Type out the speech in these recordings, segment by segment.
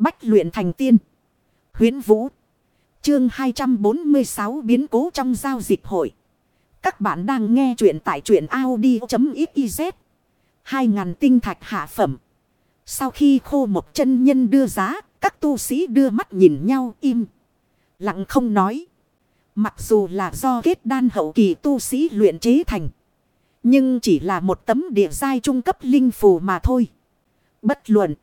Bách luyện thành tiên. Huyến Vũ. Chương 246 biến cố trong giao dịch hội. Các bạn đang nghe truyện tại truyện Audi.xyz. 2.000 tinh thạch hạ phẩm. Sau khi khô một chân nhân đưa giá, các tu sĩ đưa mắt nhìn nhau im. Lặng không nói. Mặc dù là do kết đan hậu kỳ tu sĩ luyện chế thành. Nhưng chỉ là một tấm địa giai trung cấp linh phù mà thôi. Bất luận.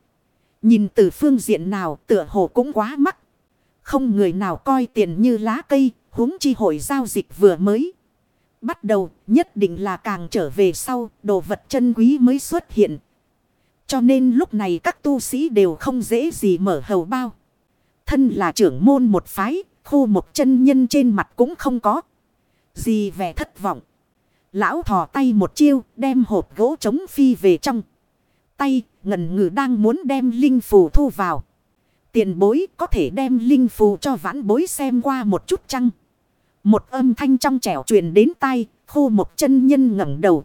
Nhìn từ phương diện nào tựa hồ cũng quá mắc. Không người nào coi tiền như lá cây, huống chi hội giao dịch vừa mới. Bắt đầu, nhất định là càng trở về sau, đồ vật chân quý mới xuất hiện. Cho nên lúc này các tu sĩ đều không dễ gì mở hầu bao. Thân là trưởng môn một phái, khu một chân nhân trên mặt cũng không có. Gì vẻ thất vọng. Lão thò tay một chiêu, đem hộp gỗ trống phi về trong. Tay, ngần ngừ đang muốn đem linh phù thu vào. Tiền bối có thể đem linh phù cho vãn bối xem qua một chút chăng. Một âm thanh trong trẻo truyền đến tai, khô một chân nhân ngẩng đầu.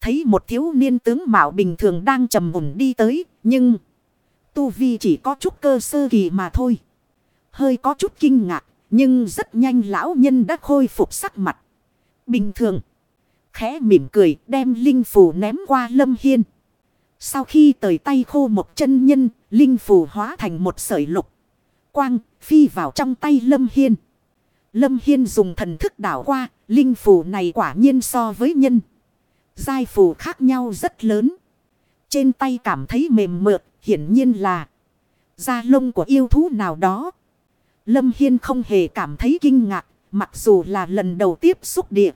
Thấy một thiếu niên tướng mạo bình thường đang trầm mùn đi tới, nhưng tu vi chỉ có chút cơ sơ kỳ mà thôi. Hơi có chút kinh ngạc, nhưng rất nhanh lão nhân đã khôi phục sắc mặt. Bình thường, khẽ mỉm cười đem linh phù ném qua lâm hiên. Sau khi tời tay khô một chân nhân, linh phù hóa thành một sợi lục. Quang, phi vào trong tay Lâm Hiên. Lâm Hiên dùng thần thức đảo qua, linh phù này quả nhiên so với nhân. Giai phù khác nhau rất lớn. Trên tay cảm thấy mềm mượt, hiển nhiên là da lông của yêu thú nào đó. Lâm Hiên không hề cảm thấy kinh ngạc, mặc dù là lần đầu tiếp xúc địa.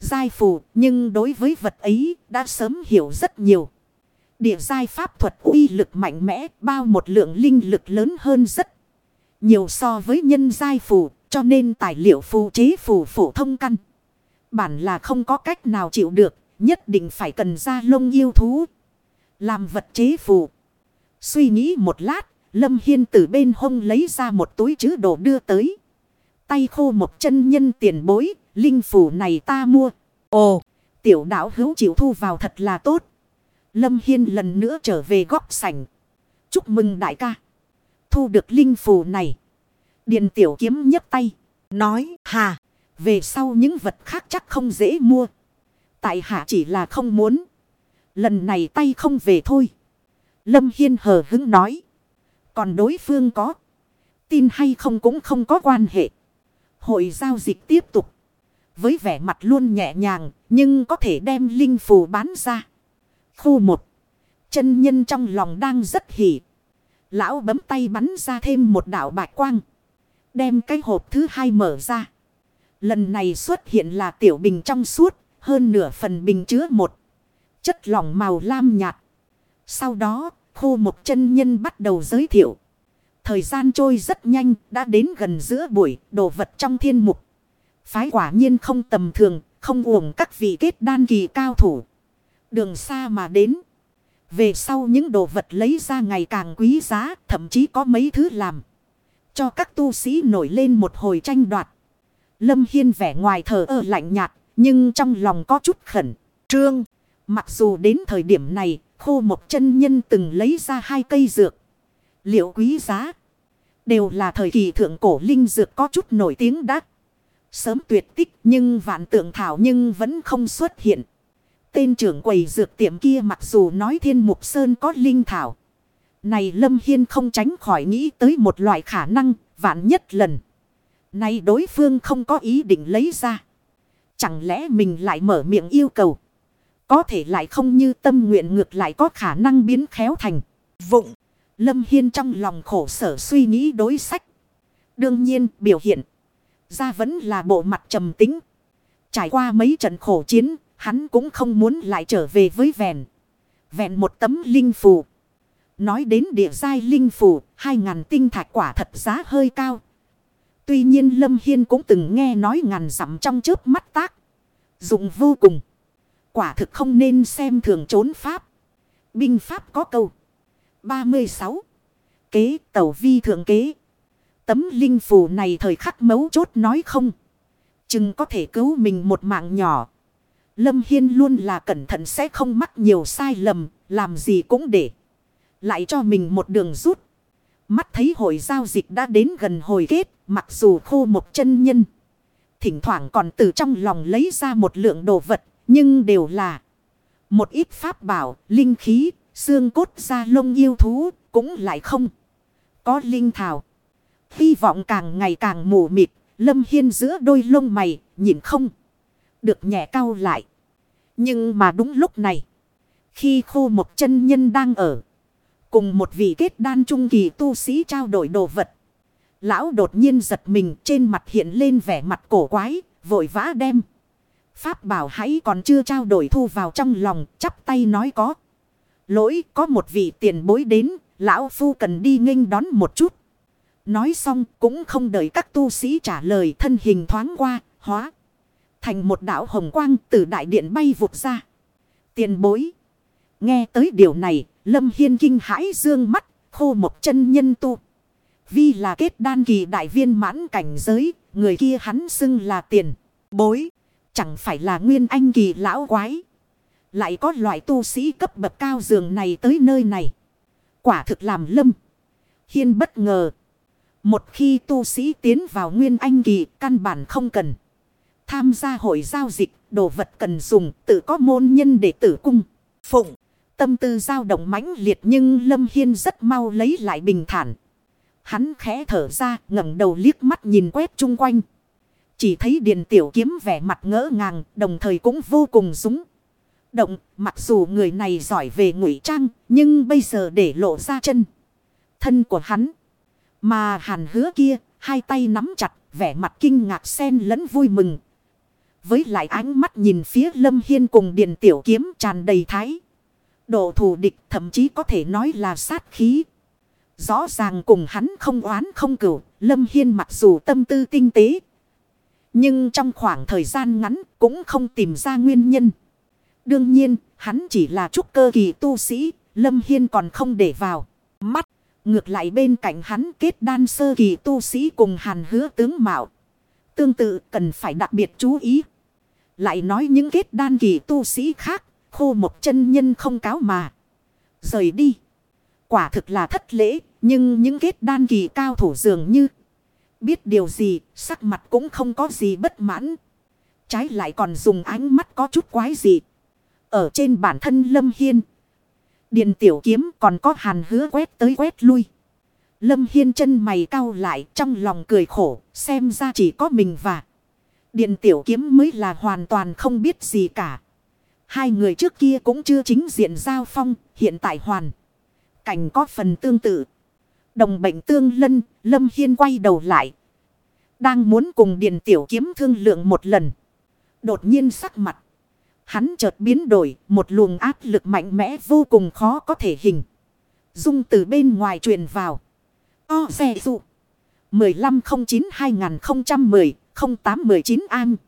Giai phù, nhưng đối với vật ấy đã sớm hiểu rất nhiều. Địa giai pháp thuật uy lực mạnh mẽ bao một lượng linh lực lớn hơn rất nhiều so với nhân giai phù. Cho nên tài liệu phù chế phù phổ thông căn. Bản là không có cách nào chịu được. Nhất định phải cần ra lông yêu thú. Làm vật chế phù. Suy nghĩ một lát. Lâm Hiên từ bên hông lấy ra một túi chữ đồ đưa tới. Tay khô một chân nhân tiền bối. Linh phù này ta mua. Ồ, tiểu đảo hữu chịu thu vào thật là tốt. Lâm Hiên lần nữa trở về góc sảnh. Chúc mừng đại ca. Thu được linh phù này. Điền tiểu kiếm nhấc tay. Nói, hà. Về sau những vật khác chắc không dễ mua. Tại hạ chỉ là không muốn. Lần này tay không về thôi. Lâm Hiên hờ hứng nói. Còn đối phương có. Tin hay không cũng không có quan hệ. Hội giao dịch tiếp tục. Với vẻ mặt luôn nhẹ nhàng. Nhưng có thể đem linh phù bán ra. Khu một. Chân nhân trong lòng đang rất hỉ. Lão bấm tay bắn ra thêm một đảo bạch quang. Đem cái hộp thứ hai mở ra. Lần này xuất hiện là tiểu bình trong suốt. Hơn nửa phần bình chứa một. Chất lỏng màu lam nhạt. Sau đó, khu một chân nhân bắt đầu giới thiệu. Thời gian trôi rất nhanh, đã đến gần giữa buổi, đồ vật trong thiên mục. Phái quả nhiên không tầm thường, không uổng các vị kết đan kỳ cao thủ. Đường xa mà đến. Về sau những đồ vật lấy ra ngày càng quý giá, thậm chí có mấy thứ làm. Cho các tu sĩ nổi lên một hồi tranh đoạt. Lâm Hiên vẻ ngoài thờ ơ lạnh nhạt, nhưng trong lòng có chút khẩn, trương. Mặc dù đến thời điểm này, khô một chân nhân từng lấy ra hai cây dược. Liệu quý giá? Đều là thời kỳ thượng cổ linh dược có chút nổi tiếng đắt. Sớm tuyệt tích nhưng vạn tượng thảo nhưng vẫn không xuất hiện. Tên trưởng quầy dược tiệm kia mặc dù nói thiên mục sơn có linh thảo. Này Lâm Hiên không tránh khỏi nghĩ tới một loại khả năng, vạn nhất lần. Này đối phương không có ý định lấy ra. Chẳng lẽ mình lại mở miệng yêu cầu. Có thể lại không như tâm nguyện ngược lại có khả năng biến khéo thành. Vụng. Lâm Hiên trong lòng khổ sở suy nghĩ đối sách. Đương nhiên, biểu hiện. Ra vẫn là bộ mặt trầm tính. Trải qua mấy trận khổ chiến. Hắn cũng không muốn lại trở về với vẹn. Vẹn một tấm linh phù. Nói đến địa giai linh phù, hai ngàn tinh thạch quả thật giá hơi cao. Tuy nhiên Lâm Hiên cũng từng nghe nói ngàn dặm trong chớp mắt tác. Dụng vô cùng. Quả thực không nên xem thường trốn pháp. Binh pháp có câu. 36. Kế tẩu vi thượng kế. Tấm linh phù này thời khắc mấu chốt nói không. Chừng có thể cứu mình một mạng nhỏ. Lâm Hiên luôn là cẩn thận sẽ không mắc nhiều sai lầm, làm gì cũng để. Lại cho mình một đường rút. Mắt thấy hội giao dịch đã đến gần hồi kết, mặc dù khô một chân nhân. Thỉnh thoảng còn từ trong lòng lấy ra một lượng đồ vật, nhưng đều là một ít pháp bảo, linh khí, xương cốt da lông yêu thú, cũng lại không. Có linh thảo. Hy vọng càng ngày càng mù mịt, lâm hiên giữa đôi lông mày, nhìn không. Được nhẹ cao lại. Nhưng mà đúng lúc này, khi khô một chân nhân đang ở. Cùng một vị kết đan trung kỳ tu sĩ trao đổi đồ vật. Lão đột nhiên giật mình trên mặt hiện lên vẻ mặt cổ quái, vội vã đem. Pháp bảo hãy còn chưa trao đổi thu vào trong lòng, chắp tay nói có. Lỗi có một vị tiền bối đến, lão phu cần đi nghênh đón một chút. Nói xong cũng không đợi các tu sĩ trả lời thân hình thoáng qua, hóa. Thành một đảo hồng quang từ đại điện bay vụt ra. Tiền bối. Nghe tới điều này, Lâm Hiên kinh hãi dương mắt, khô một chân nhân tu. Vì là kết đan kỳ đại viên mãn cảnh giới, người kia hắn xưng là tiền, bối. Chẳng phải là nguyên anh kỳ lão quái. Lại có loại tu sĩ cấp bậc cao dường này tới nơi này. Quả thực làm lâm. Hiên bất ngờ. Một khi tu sĩ tiến vào nguyên anh kỳ căn bản không cần. Tham gia hội giao dịch, đồ vật cần dùng, tự có môn nhân để tử cung. Phụng. Tâm tư dao động mãnh liệt nhưng Lâm Hiên rất mau lấy lại bình thản. Hắn khẽ thở ra ngẩng đầu liếc mắt nhìn quét chung quanh. Chỉ thấy điền tiểu kiếm vẻ mặt ngỡ ngàng đồng thời cũng vô cùng súng. Động mặc dù người này giỏi về ngụy trang nhưng bây giờ để lộ ra chân. Thân của hắn. Mà hàn hứa kia hai tay nắm chặt vẻ mặt kinh ngạc xen lẫn vui mừng. Với lại ánh mắt nhìn phía lâm hiên cùng Điền tiểu kiếm tràn đầy thái. Độ thù địch thậm chí có thể nói là sát khí. Rõ ràng cùng hắn không oán không cửu. Lâm Hiên mặc dù tâm tư tinh tế. Nhưng trong khoảng thời gian ngắn cũng không tìm ra nguyên nhân. Đương nhiên, hắn chỉ là trúc cơ kỳ tu sĩ. Lâm Hiên còn không để vào mắt. Ngược lại bên cạnh hắn kết đan sơ kỳ tu sĩ cùng hàn hứa tướng mạo. Tương tự cần phải đặc biệt chú ý. Lại nói những kết đan kỳ tu sĩ khác khô một chân nhân không cáo mà. Rời đi. Quả thực là thất lễ, nhưng những kết đan kỳ cao thủ dường như. Biết điều gì, sắc mặt cũng không có gì bất mãn. Trái lại còn dùng ánh mắt có chút quái gì. Ở trên bản thân Lâm Hiên. Điện tiểu kiếm còn có hàn hứa quét tới quét lui. Lâm Hiên chân mày cau lại trong lòng cười khổ, xem ra chỉ có mình và Điền tiểu kiếm mới là hoàn toàn không biết gì cả. Hai người trước kia cũng chưa chính diện giao phong, hiện tại hoàn. Cảnh có phần tương tự. Đồng bệnh tương lân, Lâm Hiên quay đầu lại. Đang muốn cùng Điền Tiểu Kiếm thương lượng một lần. Đột nhiên sắc mặt. Hắn chợt biến đổi, một luồng áp lực mạnh mẽ vô cùng khó có thể hình. Dung từ bên ngoài truyền vào. O xe dụ. 0819 An.